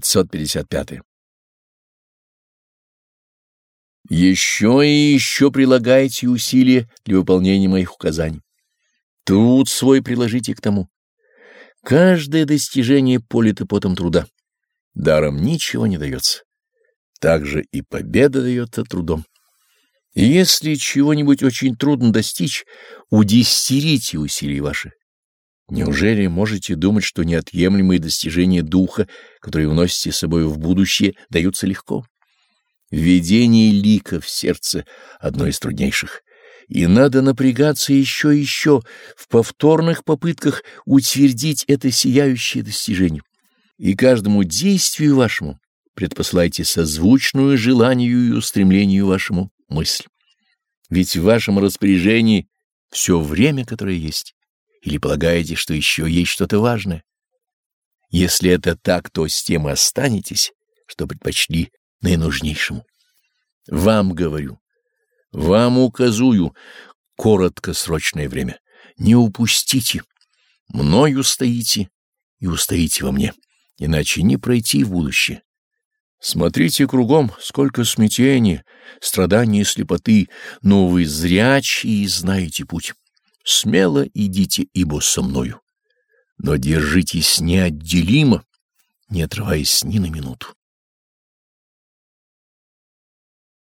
555. Еще и еще прилагайте усилия для выполнения моих указаний. Труд свой приложите к тому. Каждое достижение полито потом труда. Даром ничего не дается. Также и победа дается трудом. Если чего-нибудь очень трудно достичь, удестерите усилия ваши. Неужели можете думать, что неотъемлемые достижения духа, которые уносите с собой в будущее, даются легко? Введение лика в сердце — одно из труднейших. И надо напрягаться еще и еще в повторных попытках утвердить это сияющее достижение. И каждому действию вашему предпослайте созвучную желанию и устремлению вашему мысль. Ведь в вашем распоряжении все время, которое есть. Или полагаете, что еще есть что-то важное? Если это так, то с тем и останетесь, что предпочли наинужнейшему. Вам говорю, вам указую короткосрочное время. Не упустите. Мною стоите и устоите во мне, иначе не пройти в будущее. Смотрите кругом, сколько смятения, страданий и слепоты, но вы зрячие и знаете путь. Смело идите, ибо со мною. Но держитесь неотделимо, не отрываясь ни на минуту.